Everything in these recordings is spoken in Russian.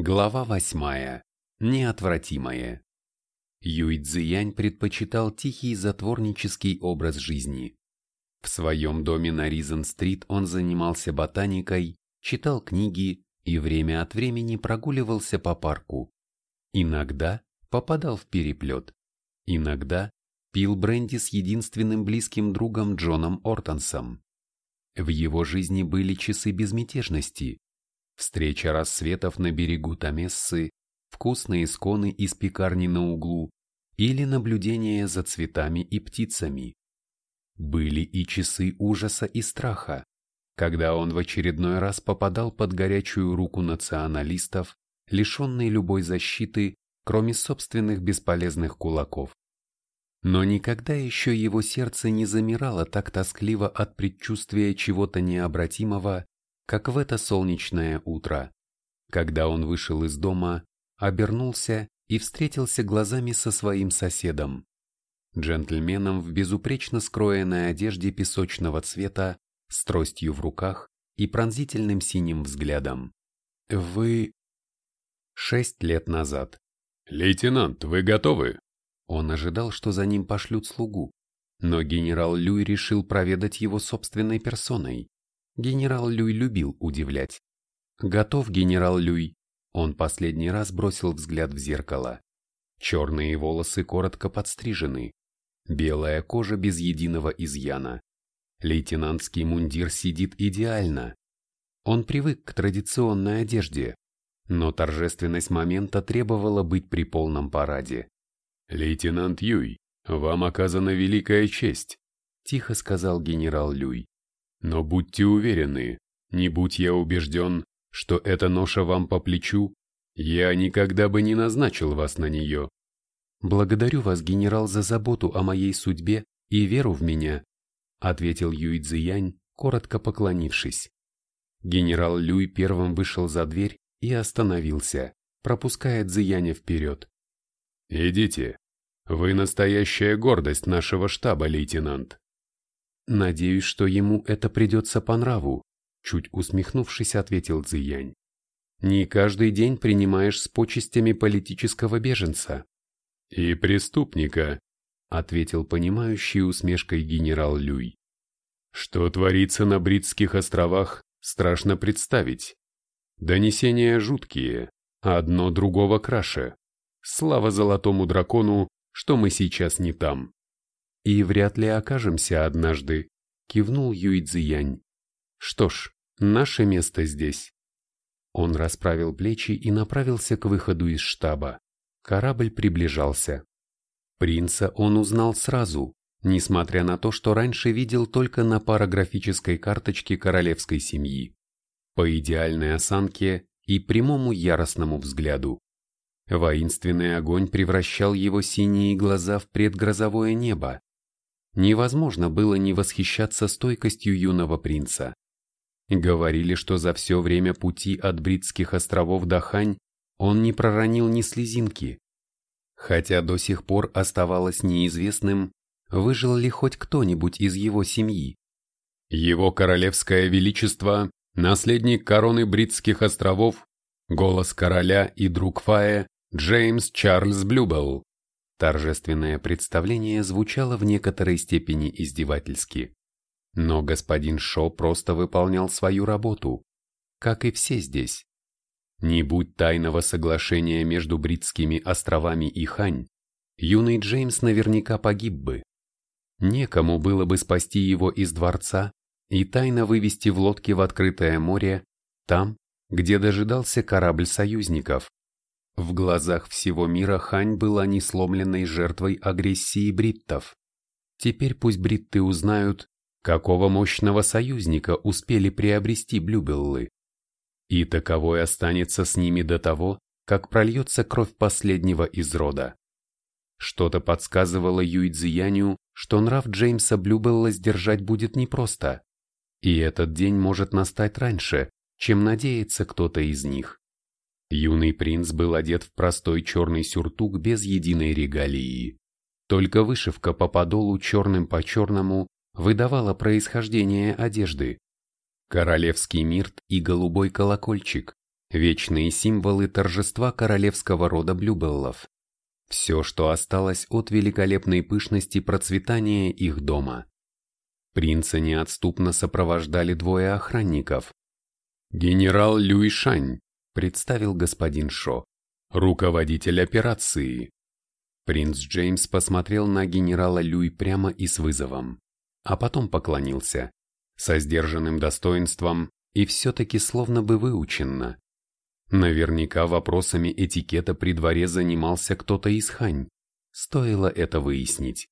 Глава восьмая. Неотвратимое. Юй Цзиянь предпочитал тихий затворнический образ жизни. В своем доме на Ризен-стрит он занимался ботаникой, читал книги и время от времени прогуливался по парку. Иногда попадал в переплет. Иногда пил бренди с единственным близким другом Джоном Ортонсом. В его жизни были часы безмятежности, встреча рассветов на берегу Тамессы, вкусные сконы из пекарни на углу или наблюдение за цветами и птицами. Были и часы ужаса и страха, когда он в очередной раз попадал под горячую руку националистов, лишенный любой защиты, кроме собственных бесполезных кулаков. Но никогда еще его сердце не замирало так тоскливо от предчувствия чего-то необратимого, как в это солнечное утро, когда он вышел из дома, обернулся и встретился глазами со своим соседом, джентльменом в безупречно скроенной одежде песочного цвета, с тростью в руках и пронзительным синим взглядом. «Вы...» Шесть лет назад. «Лейтенант, вы готовы?» Он ожидал, что за ним пошлют слугу, но генерал Люй решил проведать его собственной персоной. Генерал Люй любил удивлять. «Готов, генерал Люй?» Он последний раз бросил взгляд в зеркало. Черные волосы коротко подстрижены. Белая кожа без единого изъяна. Лейтенантский мундир сидит идеально. Он привык к традиционной одежде, но торжественность момента требовала быть при полном параде. «Лейтенант Юй, вам оказана великая честь», – тихо сказал генерал Люй. Но будьте уверены, не будь я убежден, что эта ноша вам по плечу, я никогда бы не назначил вас на нее. Благодарю вас, генерал, за заботу о моей судьбе и веру в меня, ответил Юй Цзиянь, коротко поклонившись. Генерал Люй первым вышел за дверь и остановился, пропуская Цзияня вперед. «Идите. Вы настоящая гордость нашего штаба, лейтенант. Надеюсь, что ему это придется по нраву, чуть усмехнувшись, ответил Цзиянь. Не каждый день принимаешь с почестями политического беженца. И преступника, ответил понимающий усмешкой генерал Люй. Что творится на Бритских островах, страшно представить. Донесения жуткие, одно другого краше. Слава золотому дракону, что мы сейчас не там. И вряд ли окажемся однажды, кивнул Юй Цзиянь. Что ж, наше место здесь. Он расправил плечи и направился к выходу из штаба. Корабль приближался. Принца он узнал сразу, несмотря на то, что раньше видел только на параграфической карточке королевской семьи. По идеальной осанке и прямому яростному взгляду. Воинственный огонь превращал его синие глаза в предгрозовое небо, невозможно было не восхищаться стойкостью юного принца. Говорили, что за все время пути от Бритских островов до Хань он не проронил ни слезинки. Хотя до сих пор оставалось неизвестным, выжил ли хоть кто-нибудь из его семьи. Его королевское величество, наследник короны Бритских островов, голос короля и друг Фая Джеймс Чарльз Блюбелл. Торжественное представление звучало в некоторой степени издевательски. Но господин Шо просто выполнял свою работу, как и все здесь. Не будь тайного соглашения между Бритскими островами и Хань, юный Джеймс наверняка погиб бы. Некому было бы спасти его из дворца и тайно вывести в лодке в открытое море, там, где дожидался корабль союзников. В глазах всего мира Хань была несломленной жертвой агрессии бриттов. Теперь пусть бритты узнают, какого мощного союзника успели приобрести блюбеллы. И таковой останется с ними до того, как прольется кровь последнего из рода. Что-то подсказывало Юйцзияню, что нрав Джеймса Блюбелла сдержать будет непросто, и этот день может настать раньше, чем надеется кто-то из них. Юный принц был одет в простой черный сюртук без единой регалии. Только вышивка по подолу черным по черному выдавала происхождение одежды. Королевский мирт и голубой колокольчик, вечные символы торжества королевского рода Блюбеллов. Все, что осталось от великолепной пышности процветания их дома. Принца неотступно сопровождали двое охранников. «Генерал Люй Шань», — представил господин Шо, — «руководитель операции». Принц Джеймс посмотрел на генерала Люй прямо и с вызовом, а потом поклонился, со сдержанным достоинством и все-таки словно бы выученно. Наверняка вопросами этикета при дворе занимался кто-то из Хань. Стоило это выяснить.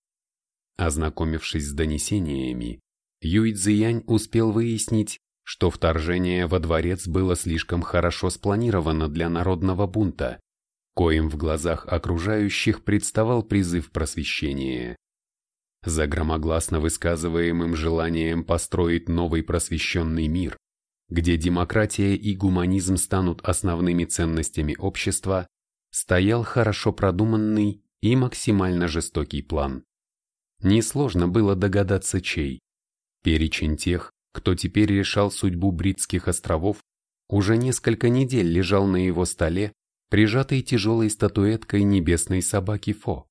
Ознакомившись с донесениями, Юй Цзиянь успел выяснить, что вторжение во дворец было слишком хорошо спланировано для народного бунта, коим в глазах окружающих представал призыв просвещения. За громогласно высказываемым желанием построить новый просвещенный мир, где демократия и гуманизм станут основными ценностями общества, стоял хорошо продуманный и максимально жестокий план. Несложно было догадаться чей. Перечень тех, кто теперь решал судьбу Бритских островов, уже несколько недель лежал на его столе, прижатой тяжелой статуэткой небесной собаки Фо.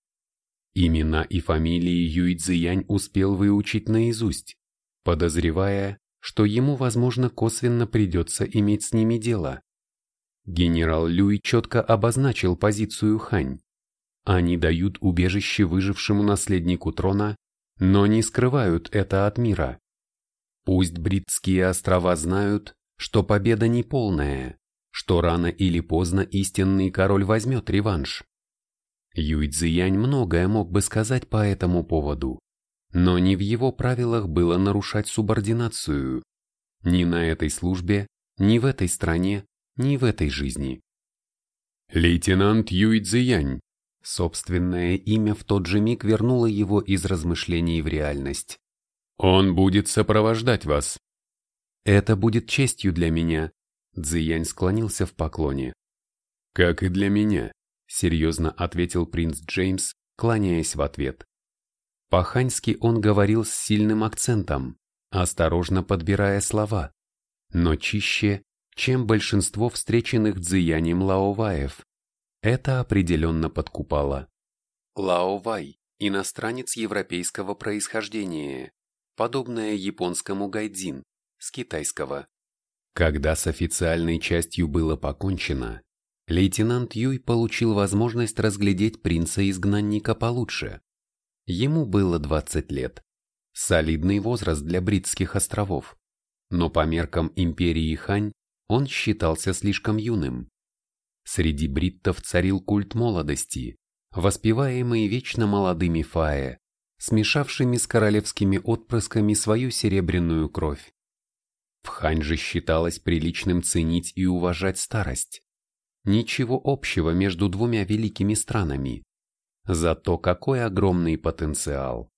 Имена и фамилии Юй Цзиянь успел выучить наизусть, подозревая, что ему, возможно, косвенно придется иметь с ними дело. Генерал Люй четко обозначил позицию Хань. Они дают убежище выжившему наследнику трона, но не скрывают это от мира. Пусть Бритские острова знают, что победа не полная, что рано или поздно истинный король возьмет реванш. Юй Цзиянь многое мог бы сказать по этому поводу, но не в его правилах было нарушать субординацию. Ни на этой службе, ни в этой стране, ни в этой жизни. Лейтенант Юй Цзиянь. Собственное имя в тот же миг вернуло его из размышлений в реальность. Он будет сопровождать вас. Это будет честью для меня. Цзиянь склонился в поклоне. Как и для меня, серьезно ответил принц Джеймс, кланяясь в ответ. По-ханьски он говорил с сильным акцентом, осторожно подбирая слова, но чище, чем большинство встреченных дзиянием лаоваев. Это определенно подкупало. Лаовай – иностранец европейского происхождения, подобное японскому гайдзин, с китайского. Когда с официальной частью было покончено, лейтенант Юй получил возможность разглядеть принца-изгнанника получше. Ему было 20 лет. Солидный возраст для Бритских островов. Но по меркам империи Хань он считался слишком юным. Среди бриттов царил культ молодости, воспеваемый вечно молодыми фае, смешавшими с королевскими отпрысками свою серебряную кровь. В Хань же считалось приличным ценить и уважать старость. Ничего общего между двумя великими странами. Зато какой огромный потенциал.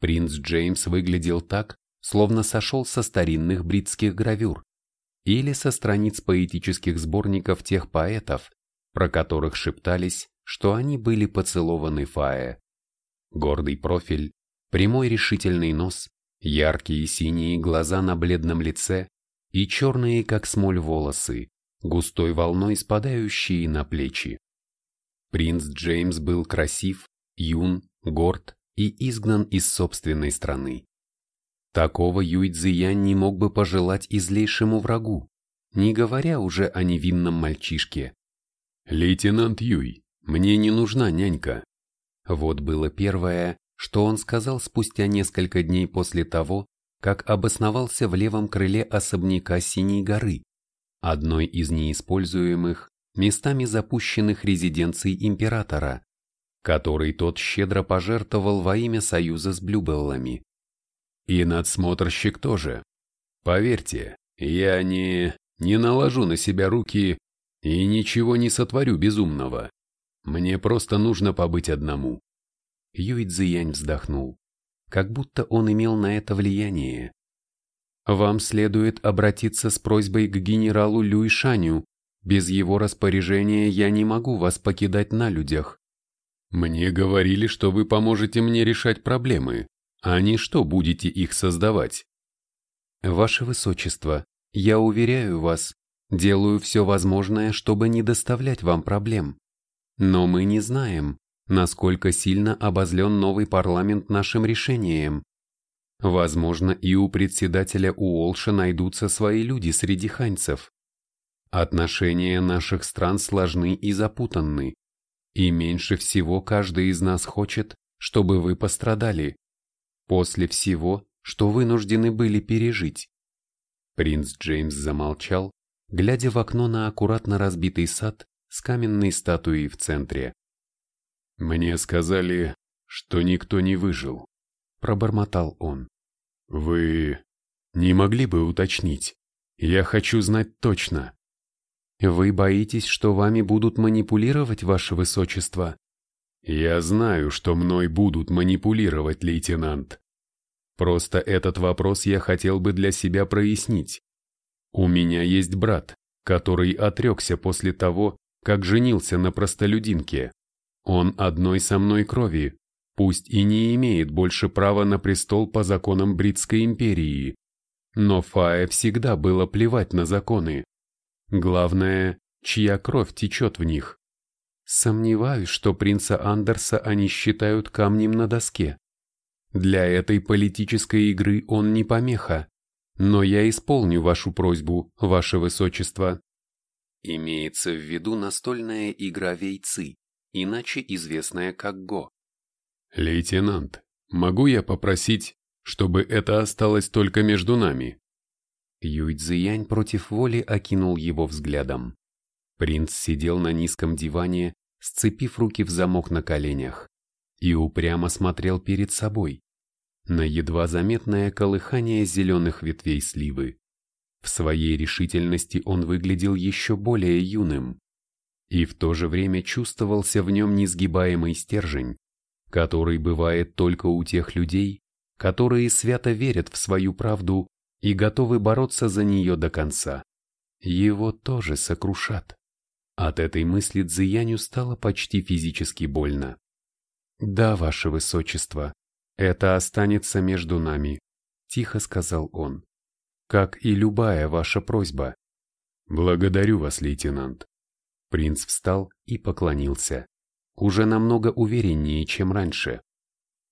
Принц Джеймс выглядел так, словно сошел со старинных бритских гравюр или со страниц поэтических сборников тех поэтов, про которых шептались, что они были поцелованы Фае. Гордый профиль, прямой решительный нос, яркие синие глаза на бледном лице и черные, как смоль, волосы, густой волной спадающие на плечи. Принц Джеймс был красив, юн, горд и изгнан из собственной страны. Такого Юй Цзиян не мог бы пожелать и злейшему врагу, не говоря уже о невинном мальчишке. «Лейтенант Юй, мне не нужна нянька». Вот было первое, что он сказал спустя несколько дней после того, как обосновался в левом крыле особняка Синей горы, одной из неиспользуемых, местами запущенных резиденций императора, который тот щедро пожертвовал во имя союза с Блюбеллами. И надсмотрщик тоже. Поверьте, я не... не наложу на себя руки и ничего не сотворю безумного. Мне просто нужно побыть одному. Юй Цзиянь вздохнул, как будто он имел на это влияние. Вам следует обратиться с просьбой к генералу Люй Шаню, без его распоряжения я не могу вас покидать на людях. Мне говорили, что вы поможете мне решать проблемы, а не что будете их создавать. Ваше Высочество, я уверяю вас, делаю все возможное, чтобы не доставлять вам проблем. Но мы не знаем, насколько сильно обозлен новый парламент нашим решением. Возможно, и у председателя Уолша найдутся свои люди среди ханьцев. Отношения наших стран сложны и запутанны, и меньше всего каждый из нас хочет, чтобы вы пострадали. После всего, что вынуждены были пережить. Принц Джеймс замолчал, глядя в окно на аккуратно разбитый сад с каменной статуей в центре. «Мне сказали, что никто не выжил», — пробормотал он. «Вы не могли бы уточнить? Я хочу знать точно». «Вы боитесь, что вами будут манипулировать, ваше высочество?» «Я знаю, что мной будут манипулировать, лейтенант. Просто этот вопрос я хотел бы для себя прояснить. У меня есть брат, который отрекся после того, как женился на простолюдинке. Он одной со мной крови, пусть и не имеет больше права на престол по законам Бритской империи. Но Фае всегда было плевать на законы. Главное, чья кровь течет в них. Сомневаюсь, что принца Андерса они считают камнем на доске. Для этой политической игры он не помеха, но я исполню вашу просьбу, ваше высочество. Имеется в виду настольная игра вейцы, иначе известная как Го. Лейтенант, могу я попросить, чтобы это осталось только между нами? Юй Цзиянь против воли окинул его взглядом. Принц сидел на низком диване, сцепив руки в замок на коленях и упрямо смотрел перед собой, на едва заметное колыхание зеленых ветвей сливы. В своей решительности он выглядел еще более юным, и в то же время чувствовался в нем несгибаемый стержень, который бывает только у тех людей, которые свято верят в свою правду и готовы бороться за нее до конца. Его тоже сокрушат. От этой мысли Цзияню стало почти физически больно. «Да, ваше высочество, это останется между нами», — тихо сказал он. «Как и любая ваша просьба». «Благодарю вас, лейтенант». Принц встал и поклонился, уже намного увереннее, чем раньше.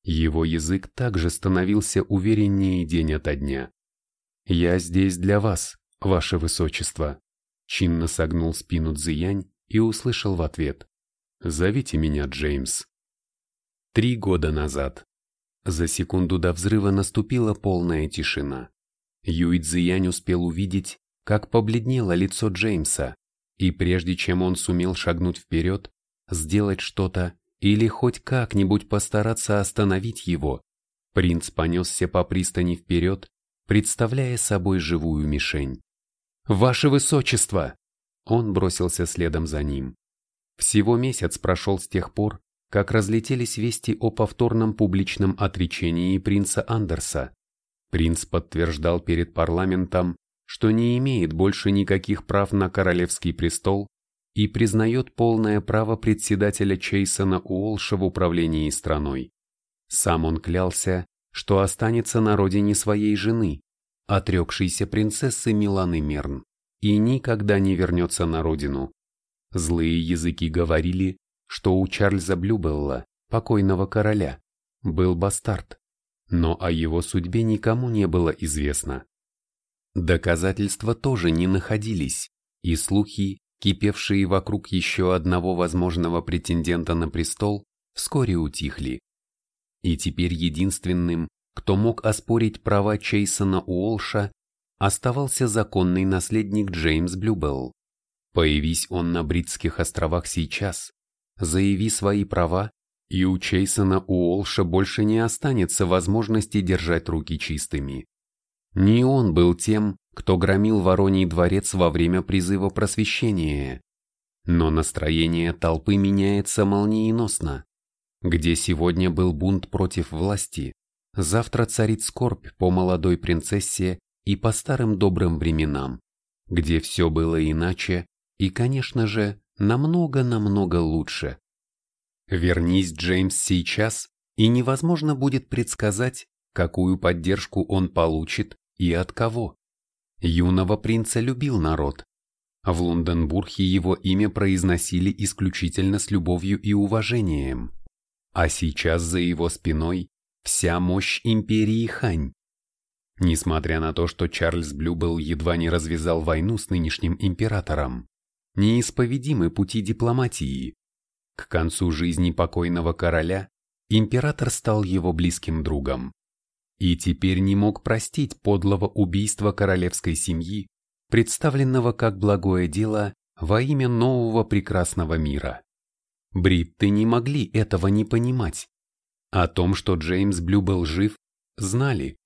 Его язык также становился увереннее день ото дня. «Я здесь для вас, ваше высочество», — чинно согнул спину Цзиянь и услышал в ответ. «Зовите меня Джеймс». Три года назад. За секунду до взрыва наступила полная тишина. Юй Цзиянь успел увидеть, как побледнело лицо Джеймса, и прежде чем он сумел шагнуть вперед, сделать что-то или хоть как-нибудь постараться остановить его, принц понесся по пристани вперед, представляя собой живую мишень. «Ваше Высочество!» Он бросился следом за ним. Всего месяц прошел с тех пор, как разлетелись вести о повторном публичном отречении принца Андерса. Принц подтверждал перед парламентом, что не имеет больше никаких прав на королевский престол и признает полное право председателя Чейсона Уолша в управлении страной. Сам он клялся, что останется на родине своей жены, отрекшейся принцессы Миланы Мерн, и никогда не вернется на родину. Злые языки говорили, что у Чарльза Блюбелла, покойного короля, был бастард, но о его судьбе никому не было известно. Доказательства тоже не находились, и слухи, кипевшие вокруг еще одного возможного претендента на престол, вскоре утихли. И теперь единственным, кто мог оспорить права Чейсона Уолша, оставался законный наследник Джеймс Блюбелл. Появись он на Бритских островах сейчас, Заяви свои права, и у Чейсона Уолша больше не останется возможности держать руки чистыми. Не он был тем, кто громил Вороний дворец во время призыва просвещения. Но настроение толпы меняется молниеносно. Где сегодня был бунт против власти, завтра царит скорбь по молодой принцессе и по старым добрым временам, где все было иначе и, конечно же, намного-намного лучше. Вернись Джеймс сейчас, и невозможно будет предсказать, какую поддержку он получит и от кого. Юного принца любил народ. В Лунденбурге его имя произносили исключительно с любовью и уважением. А сейчас за его спиной вся мощь империи Хань. Несмотря на то, что Чарльз Блюбелл едва не развязал войну с нынешним императором, неисповедимы пути дипломатии. К концу жизни покойного короля император стал его близким другом. И теперь не мог простить подлого убийства королевской семьи, представленного как благое дело во имя нового прекрасного мира. Бритты не могли этого не понимать. О том, что Джеймс Блю был жив, знали.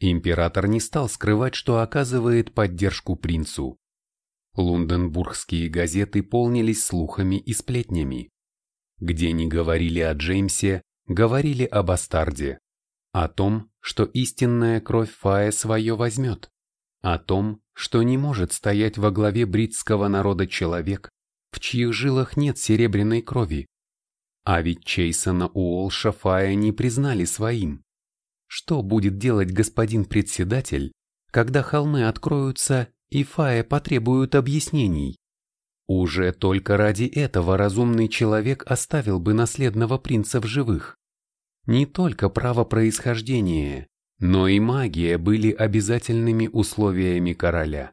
Император не стал скрывать, что оказывает поддержку принцу. Лунденбургские газеты полнились слухами и сплетнями. Где не говорили о Джеймсе, говорили о бастарде. О том, что истинная кровь Фая свое возьмет. О том, что не может стоять во главе бритского народа человек, в чьих жилах нет серебряной крови. А ведь Чейсона Уолша Фая не признали своим. Что будет делать господин председатель, когда холмы откроются и Фая потребуют объяснений? Уже только ради этого разумный человек оставил бы наследного принца в живых. Не только право происхождения, но и магия были обязательными условиями короля.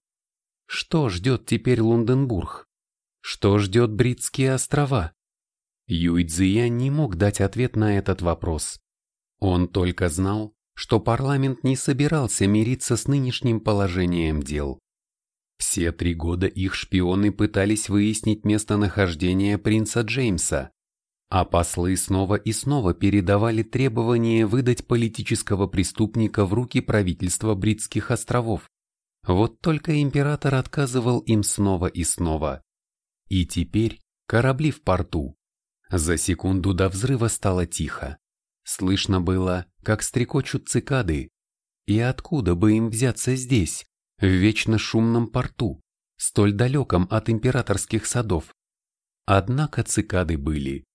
Что ждет теперь Лунденбург? Что ждет Бритские острова? Юй Цзия не мог дать ответ на этот вопрос. Он только знал, что парламент не собирался мириться с нынешним положением дел. Все три года их шпионы пытались выяснить местонахождение принца Джеймса, а послы снова и снова передавали требование выдать политического преступника в руки правительства Бритских островов. Вот только император отказывал им снова и снова. И теперь корабли в порту. За секунду до взрыва стало тихо. Слышно было, как стрекочут цикады. И откуда бы им взяться здесь, в вечно шумном порту, столь далеком от императорских садов? Однако цикады были.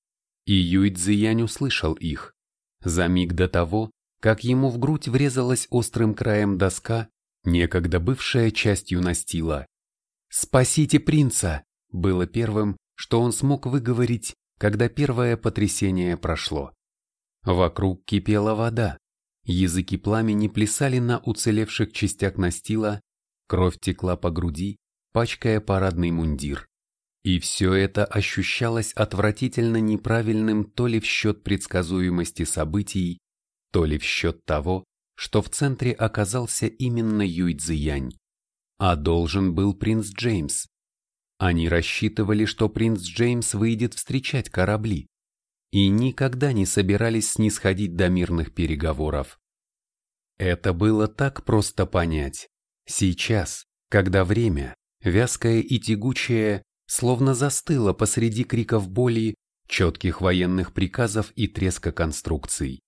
И Юй Цзиянь услышал их. За миг до того, как ему в грудь врезалась острым краем доска, некогда бывшая частью настила. «Спасите принца!» было первым, что он смог выговорить, когда первое потрясение прошло. Вокруг кипела вода, языки пламени плясали на уцелевших частях настила, кровь текла по груди, пачкая парадный мундир. И все это ощущалось отвратительно неправильным то ли в счет предсказуемости событий, то ли в счет того, что в центре оказался именно Юй Цзиянь, а должен был принц Джеймс. Они рассчитывали, что принц Джеймс выйдет встречать корабли, и никогда не собирались снисходить до мирных переговоров. Это было так просто понять. Сейчас, когда время, вязкое и тягучее, словно застыла посреди криков боли, четких военных приказов и треска конструкций.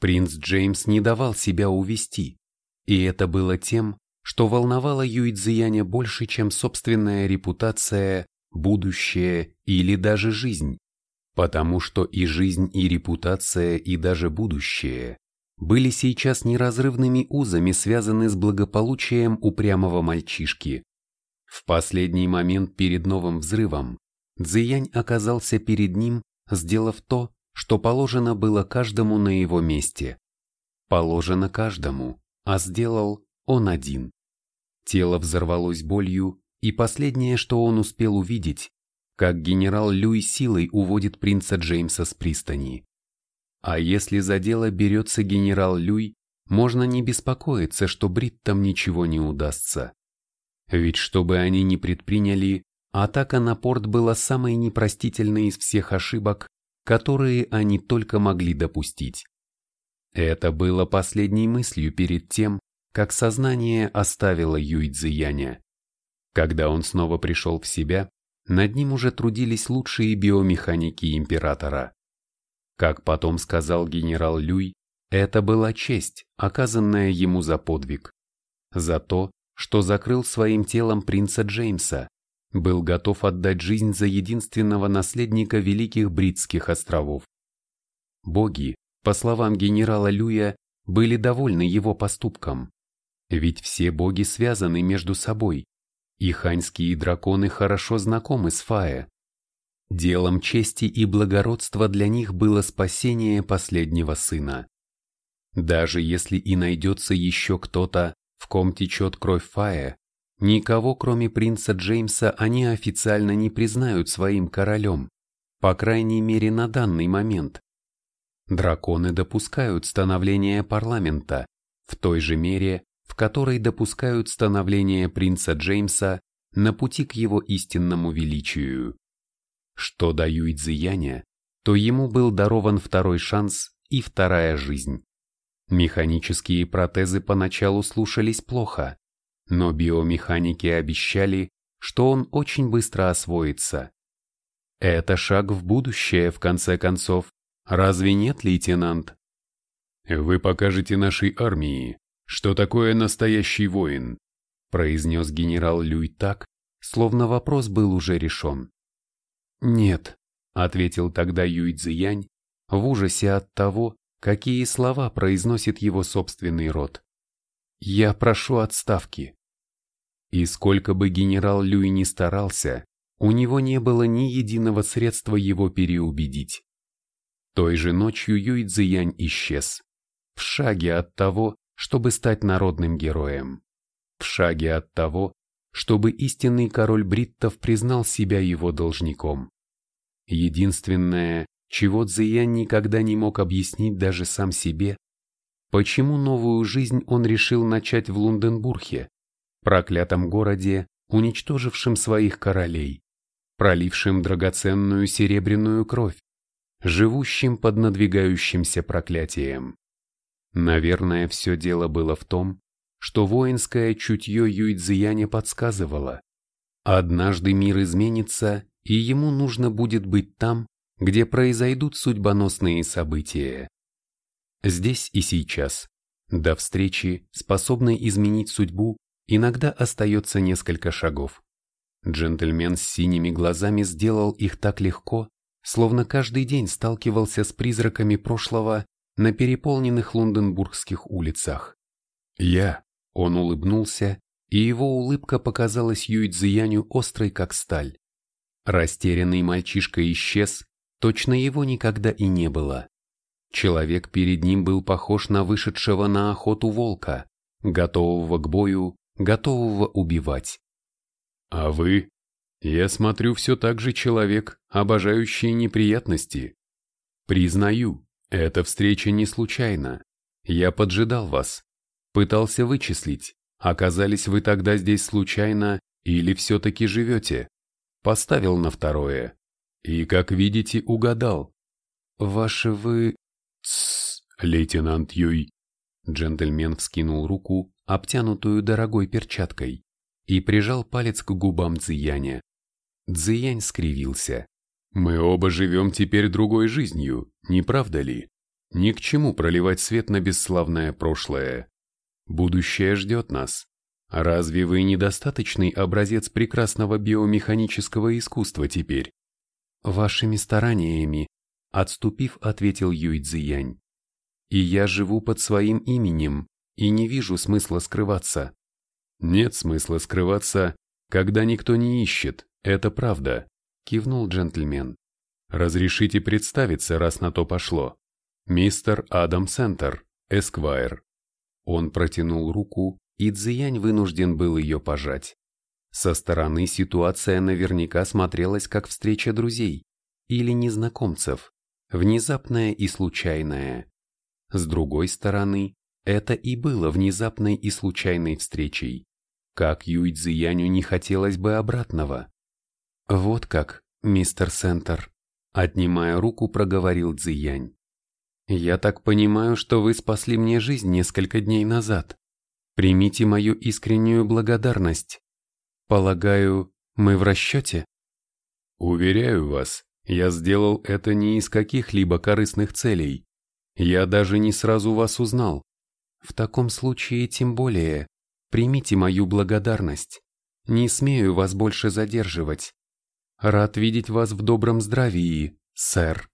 Принц Джеймс не давал себя увести, и это было тем, что волновало Юйцзияня больше, чем собственная репутация, будущее или даже жизнь, потому что и жизнь, и репутация, и даже будущее были сейчас неразрывными узами связаны с благополучием упрямого мальчишки, в последний момент перед новым взрывом Цзиянь оказался перед ним, сделав то, что положено было каждому на его месте. Положено каждому, а сделал он один. Тело взорвалось болью, и последнее, что он успел увидеть, как генерал Люй силой уводит принца Джеймса с пристани. А если за дело берется генерал Люй, можно не беспокоиться, что Бриттам ничего не удастся. Ведь что бы они ни предприняли, атака на порт была самой непростительной из всех ошибок, которые они только могли допустить. Это было последней мыслью перед тем, как сознание оставило Юй Цзияня. Когда он снова пришел в себя, над ним уже трудились лучшие биомеханики императора. Как потом сказал генерал Люй, это была честь, оказанная ему за подвиг. За то, что закрыл своим телом принца Джеймса, был готов отдать жизнь за единственного наследника Великих Бритских островов. Боги, по словам генерала Люя, были довольны его поступком. Ведь все боги связаны между собой, и ханьские драконы хорошо знакомы с Фае. Делом чести и благородства для них было спасение последнего сына. Даже если и найдется еще кто-то, в ком течет кровь Фая, никого кроме принца Джеймса они официально не признают своим королем, по крайней мере на данный момент. Драконы допускают становление парламента в той же мере, в которой допускают становление принца Джеймса на пути к его истинному величию. Что до Юйцзияня, то ему был дарован второй шанс и вторая жизнь. Механические протезы поначалу слушались плохо, но биомеханики обещали, что он очень быстро освоится. Это шаг в будущее, в конце концов. Разве нет, лейтенант? Вы покажете нашей армии, что такое настоящий воин, произнес генерал Люй так, словно вопрос был уже решен. Нет, ответил тогда Юй Цзиянь в ужасе от того, какие слова произносит его собственный род. Я прошу отставки. И сколько бы генерал Люй ни старался, у него не было ни единого средства его переубедить. Той же ночью Юй Цзиянь исчез. В шаге от того, чтобы стать народным героем. В шаге от того, чтобы истинный король бриттов признал себя его должником. Единственное, чего Цзиян никогда не мог объяснить даже сам себе, почему новую жизнь он решил начать в Лунденбурге, проклятом городе, уничтожившем своих королей, пролившим драгоценную серебряную кровь, живущим под надвигающимся проклятием. Наверное, все дело было в том, что воинское чутье Юйцзияня подсказывало. Однажды мир изменится, и ему нужно будет быть там, где произойдут судьбоносные события. Здесь и сейчас, до встречи, способной изменить судьбу, иногда остается несколько шагов. Джентльмен с синими глазами сделал их так легко, словно каждый день сталкивался с призраками прошлого на переполненных лондонбургских улицах. «Я», — он улыбнулся, и его улыбка показалась Юйцзияню острой, как сталь. Растерянный мальчишка исчез, точно его никогда и не было. Человек перед ним был похож на вышедшего на охоту волка, готового к бою, готового убивать. А вы? Я смотрю, все так же человек, обожающий неприятности. Признаю, эта встреча не случайна. Я поджидал вас. Пытался вычислить, оказались вы тогда здесь случайно или все-таки живете. Поставил на второе. И, как видите, угадал. Ваши вы... Тссс, лейтенант Юй. Джентльмен вскинул руку, обтянутую дорогой перчаткой, и прижал палец к губам Цзияня. Цзиянь скривился. Мы оба живем теперь другой жизнью, не правда ли? Ни к чему проливать свет на бесславное прошлое. Будущее ждет нас. Разве вы недостаточный образец прекрасного биомеханического искусства теперь? Вашими стараниями, отступив, ответил Юй Цзиянь. И я живу под своим именем, и не вижу смысла скрываться. Нет смысла скрываться, когда никто не ищет, это правда кивнул джентльмен. Разрешите представиться, раз на то пошло. Мистер Адам Сентер, Эсквайр. Он протянул руку, и Цзиянь вынужден был ее пожать. Со стороны ситуация наверняка смотрелась как встреча друзей или незнакомцев, внезапная и случайная. С другой стороны, это и было внезапной и случайной встречей, как Юй Цзияню не хотелось бы обратного. «Вот как, мистер Сентер», — отнимая руку, проговорил Цзиянь. «Я так понимаю, что вы спасли мне жизнь несколько дней назад. Примите мою искреннюю благодарность. Полагаю, мы в расчете?» «Уверяю вас, я сделал это не из каких-либо корыстных целей. Я даже не сразу вас узнал. В таком случае тем более, примите мою благодарность. Не смею вас больше задерживать. Рад видеть вас в добром здравии, сэр.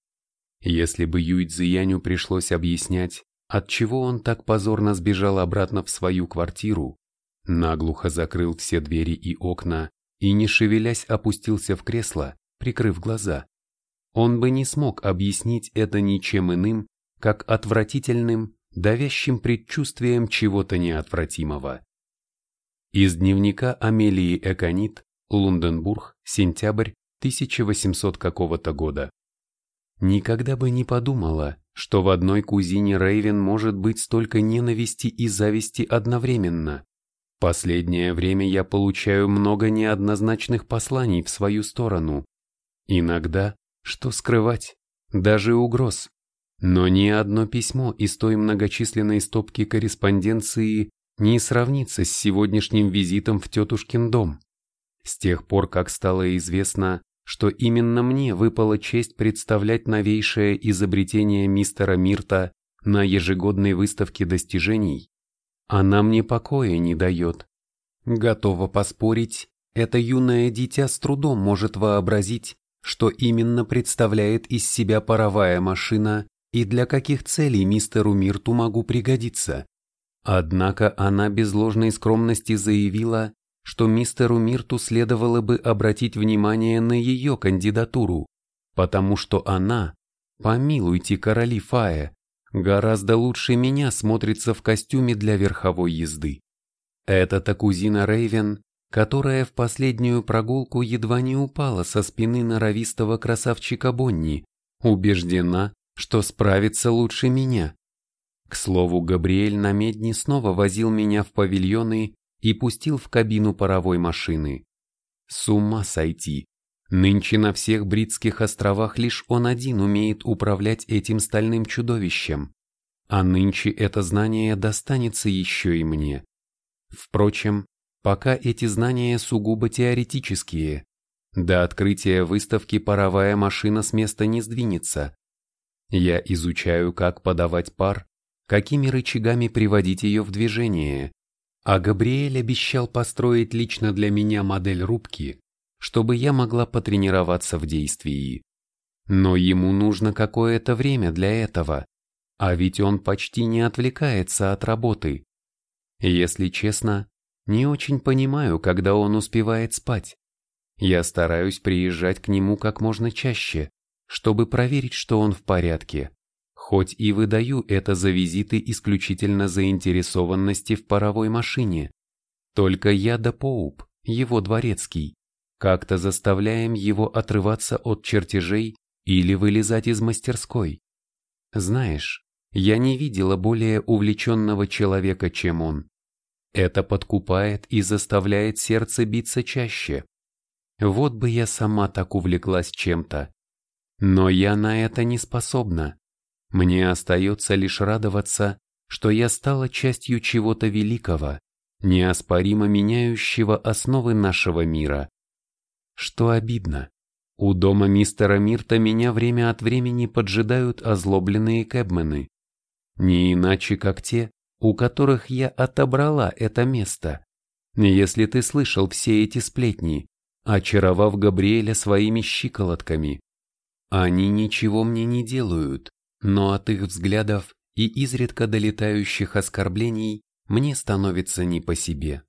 Если бы Юй Цзияню пришлось объяснять, отчего он так позорно сбежал обратно в свою квартиру, наглухо закрыл все двери и окна и, не шевелясь, опустился в кресло, прикрыв глаза. Он бы не смог объяснить это ничем иным, как отвратительным, давящим предчувствием чего-то неотвратимого. Из дневника Амелии Эконит, Лунденбург, сентябрь 1800 какого-то года. Никогда бы не подумала, что в одной кузине Рейвен может быть столько ненависти и зависти одновременно. Последнее время я получаю много неоднозначных посланий в свою сторону. Иногда, что скрывать, даже угроз. Но ни одно письмо из той многочисленной стопки корреспонденции не сравнится с сегодняшним визитом в тетушкин дом. С тех пор, как стало известно, что именно мне выпала честь представлять новейшее изобретение мистера Мирта на ежегодной выставке достижений, она мне покоя не дает. Готова поспорить, это юное дитя с трудом может вообразить, что именно представляет из себя паровая машина и для каких целей мистеру Мирту могу пригодиться. Однако она без ложной скромности заявила, что мистеру Мирту следовало бы обратить внимание на ее кандидатуру, потому что она, помилуйте короли Фая, гораздо лучше меня смотрится в костюме для верховой езды. Это-то кузина Рейвен, которая в последнюю прогулку едва не упала со спины норовистого красавчика Бонни, убеждена, что справится лучше меня. К слову, Габриэль на медне снова возил меня в павильоны и пустил в кабину паровой машины. С ума сойти. Нынче на всех Бритских островах лишь он один умеет управлять этим стальным чудовищем. А нынче это знание достанется еще и мне. Впрочем, пока эти знания сугубо теоретические. До открытия выставки паровая машина с места не сдвинется. Я изучаю, как подавать пар, какими рычагами приводить ее в движение, а Габриэль обещал построить лично для меня модель рубки, чтобы я могла потренироваться в действии. Но ему нужно какое-то время для этого, а ведь он почти не отвлекается от работы. Если честно, не очень понимаю, когда он успевает спать. Я стараюсь приезжать к нему как можно чаще, чтобы проверить, что он в порядке хоть и выдаю это за визиты исключительно заинтересованности в паровой машине. Только я да Поуп, его дворецкий, как-то заставляем его отрываться от чертежей или вылезать из мастерской. Знаешь, я не видела более увлеченного человека, чем он. Это подкупает и заставляет сердце биться чаще. Вот бы я сама так увлеклась чем-то. Но я на это не способна. Мне остается лишь радоваться, что я стала частью чего-то великого, неоспоримо меняющего основы нашего мира. Что обидно, у дома мистера Мирта меня время от времени поджидают озлобленные кэбмены. Не иначе, как те, у которых я отобрала это место. Если ты слышал все эти сплетни, очаровав Габриэля своими щиколотками. Они ничего мне не делают, но от их взглядов и изредка долетающих оскорблений мне становится не по себе.